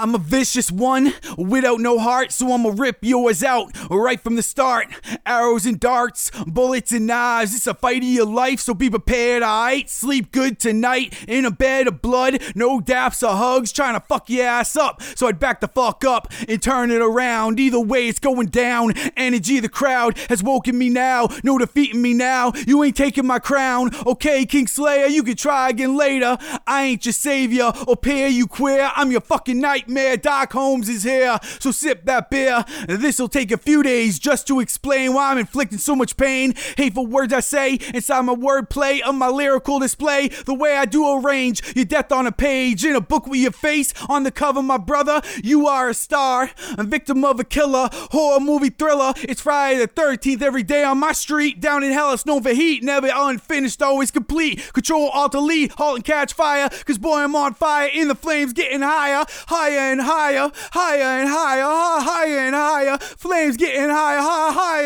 I'm a vicious one without no heart, so I'ma rip yours out right from the start. Arrows and darts, bullets and knives. It's a fight of your life, so be prepared, alright? Sleep good tonight in a bed of blood. No daps or hugs, trying to fuck your ass up. So I'd back the fuck up and turn it around. Either way, it's going down. Energy of the crowd has woken me now. No defeating me now. You ain't taking my crown. Okay, King Slayer, you can try again later. I ain't your savior or pair you queer. I'm your fucking nightmare. Doc Holmes is here. So sip that beer. This'll take a few days just to explain why I'm inflicting so much pain. Hateful words I say inside my wordplay of my lyrical display. The way I do arrange your death on a page in a book with your face on the cover, my brother. You are a star, a victim of a killer, horror movie thriller. It's Friday the 13th every day on my street. Down in hell, it's known for heat, never unfinished, always complete. Control, alt, delete, halt and catch fire. Cause boy, I'm on fire in the flames, getting higher, higher and higher, higher and higher, higher and higher. Flames getting higher, higher, higher higher.